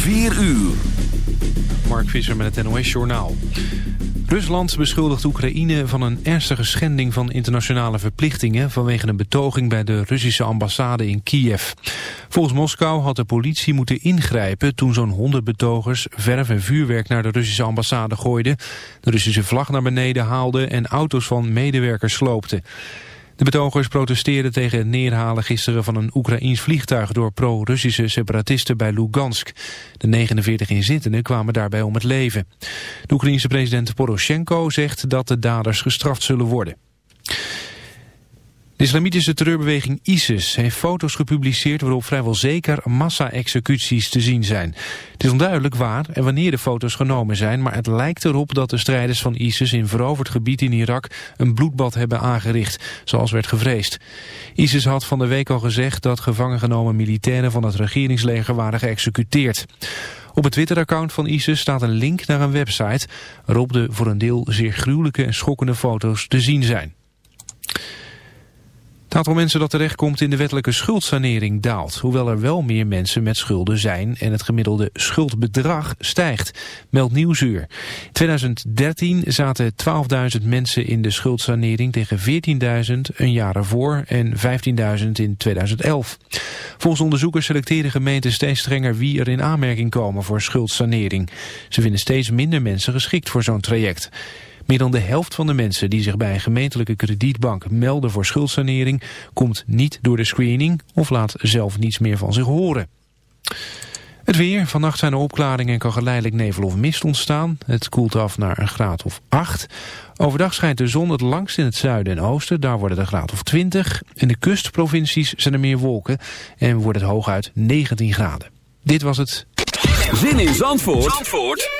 4 uur. Mark Visser met het NOS Journaal. Rusland beschuldigt Oekraïne van een ernstige schending van internationale verplichtingen vanwege een betoging bij de Russische ambassade in Kiev. Volgens Moskou had de politie moeten ingrijpen toen zo'n honderd betogers verf en vuurwerk naar de Russische ambassade gooiden, de Russische vlag naar beneden haalden en auto's van medewerkers sloopten. De betogers protesteerden tegen het neerhalen gisteren van een Oekraïns vliegtuig door pro-Russische separatisten bij Lugansk. De 49 inzittenden kwamen daarbij om het leven. De Oekraïense president Poroshenko zegt dat de daders gestraft zullen worden. De islamitische terreurbeweging ISIS heeft foto's gepubliceerd waarop vrijwel zeker massa-executies te zien zijn. Het is onduidelijk waar en wanneer de foto's genomen zijn, maar het lijkt erop dat de strijders van ISIS in veroverd gebied in Irak een bloedbad hebben aangericht, zoals werd gevreesd. ISIS had van de week al gezegd dat gevangen genomen militairen van het regeringsleger waren geëxecuteerd. Op het Twitter-account van ISIS staat een link naar een website waarop de voor een deel zeer gruwelijke en schokkende foto's te zien zijn. Het aantal mensen dat terechtkomt in de wettelijke schuldsanering daalt, hoewel er wel meer mensen met schulden zijn en het gemiddelde schuldbedrag stijgt, meldt Nieuwsuur. In 2013 zaten 12.000 mensen in de schuldsanering tegen 14.000 een jaar ervoor en 15.000 in 2011. Volgens onderzoekers selecteren gemeenten steeds strenger wie er in aanmerking komen voor schuldsanering. Ze vinden steeds minder mensen geschikt voor zo'n traject. Meer dan de helft van de mensen die zich bij een gemeentelijke kredietbank melden voor schuldsanering komt niet door de screening of laat zelf niets meer van zich horen. Het weer. Vannacht zijn er opklaringen en kan geleidelijk nevel of mist ontstaan. Het koelt af naar een graad of 8. Overdag schijnt de zon het langst in het zuiden en oosten. Daar wordt het een graad of 20. In de kustprovincies zijn er meer wolken en wordt het hooguit 19 graden. Dit was het. Zin in Zandvoort, Zandvoort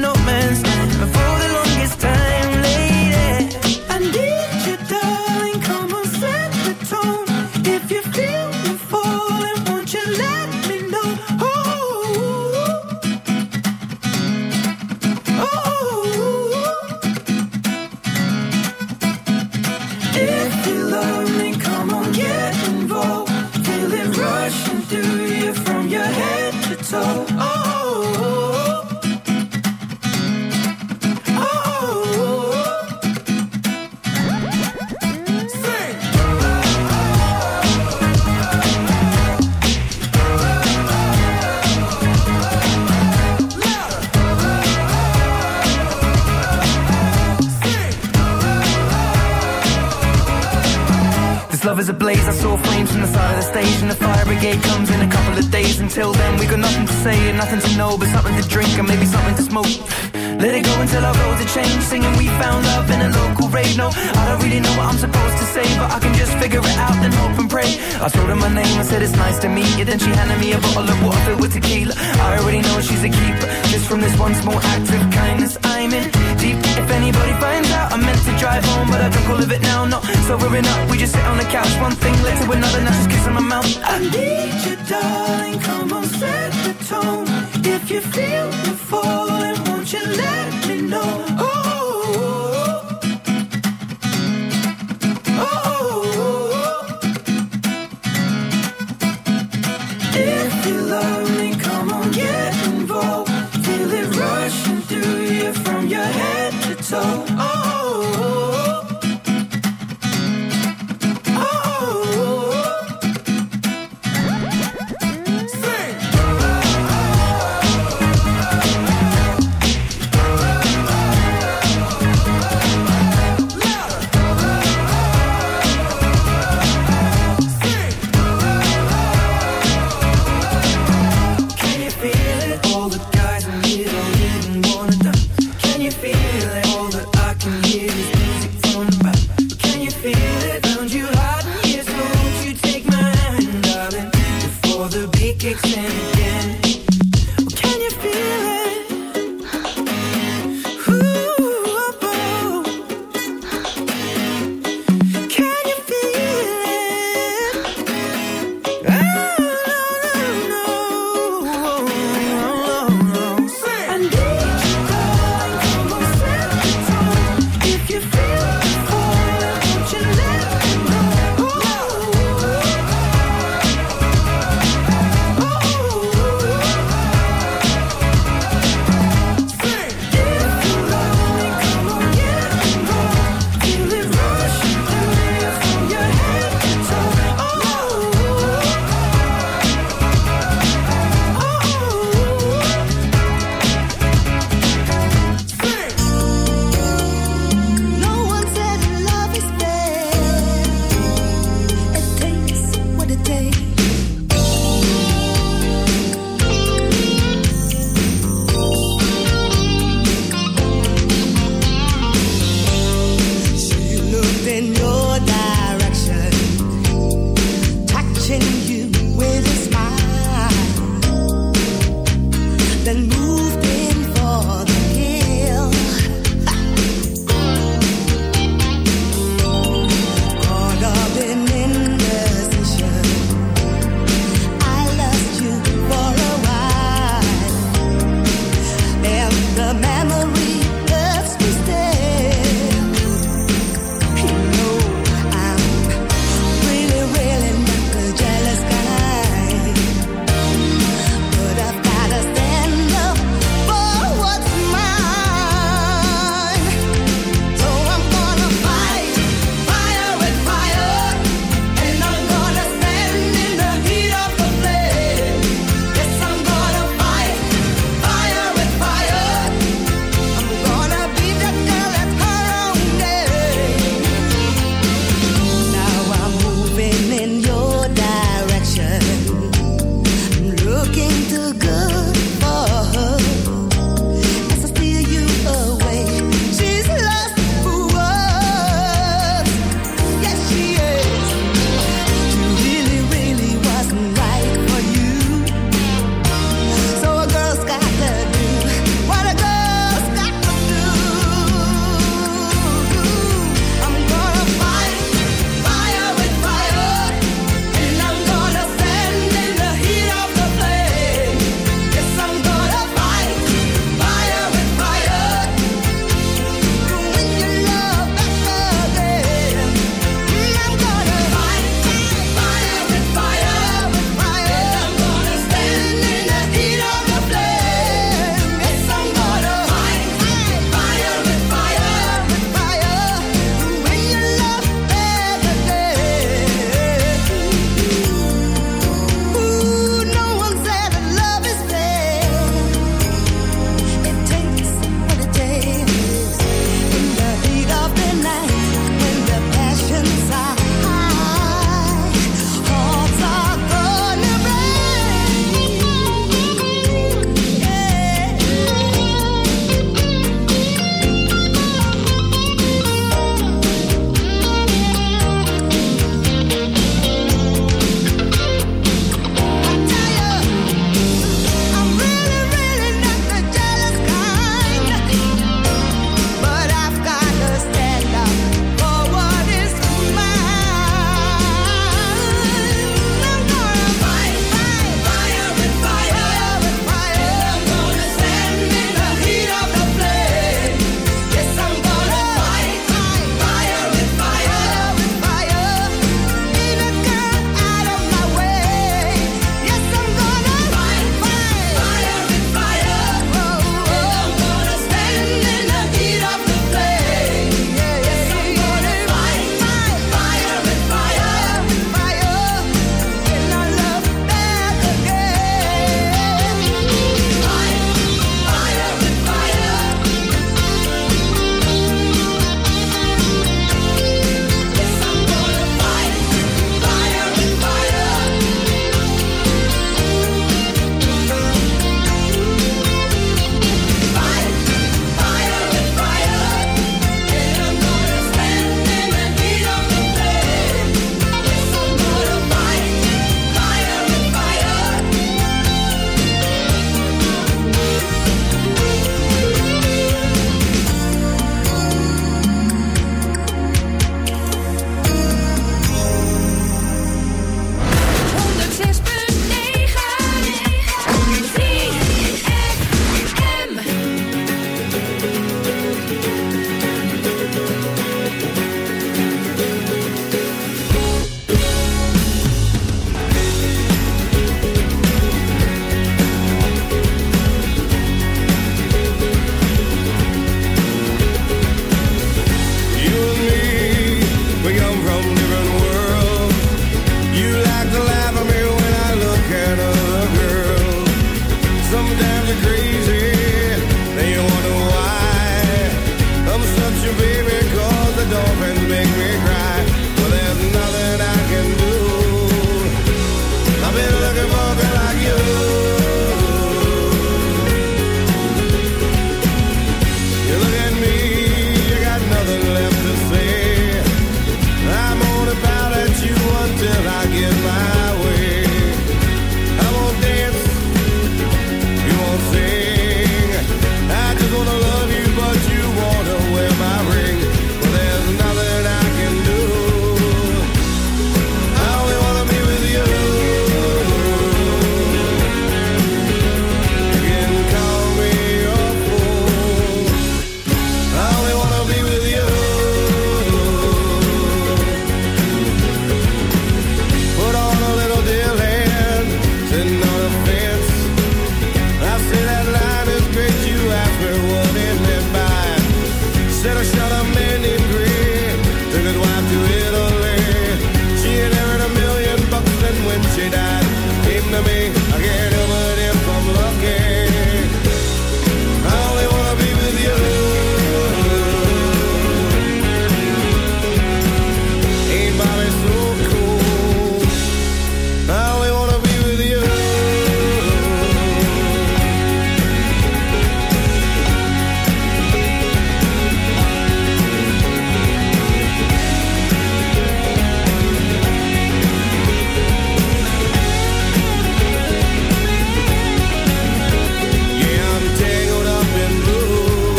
no man's. then she handed me a bottle of water with tequila. I already know she's a keeper. Just from this one small act of kindness, I'm in deep. If anybody finds out, I'm meant to drive home, but I drunk all of it now. No, sobering enough. We just sit on the couch, one thing led to another, now just kissing my mouth. I need you, darling. Come on, set the tone. If you feel the falling, won't you let me know? Oh, Oh.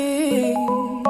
me.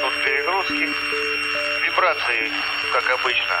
пространство вибрации, как обычно,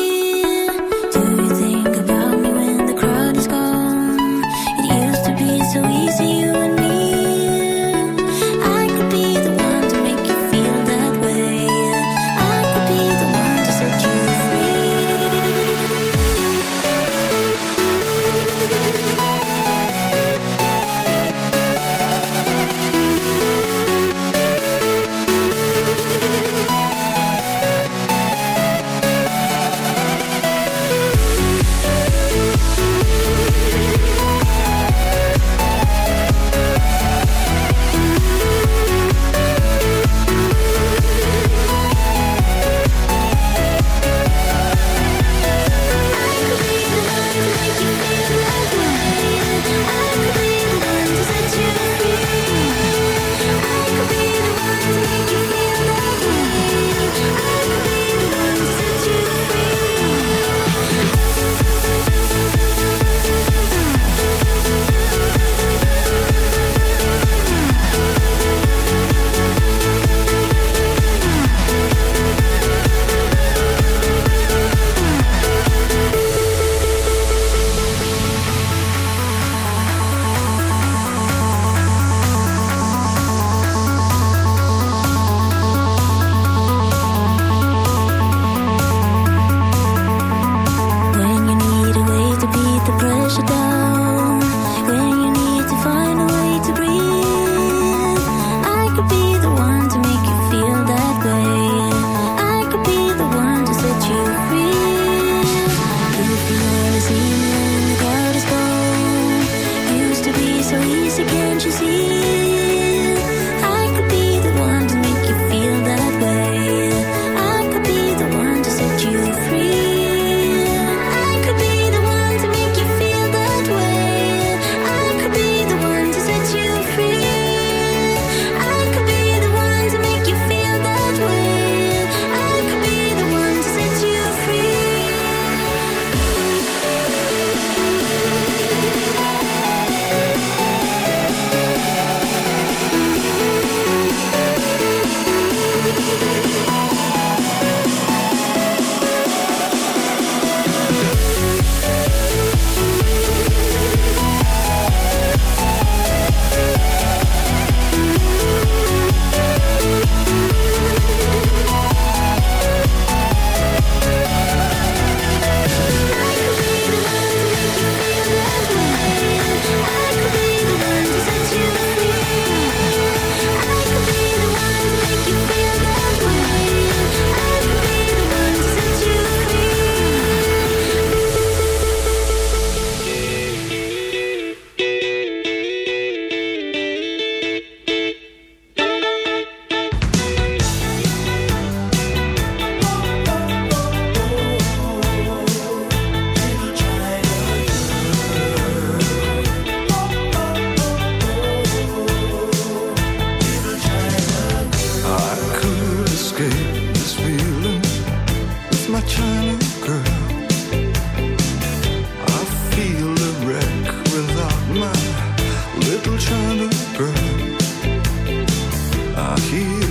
here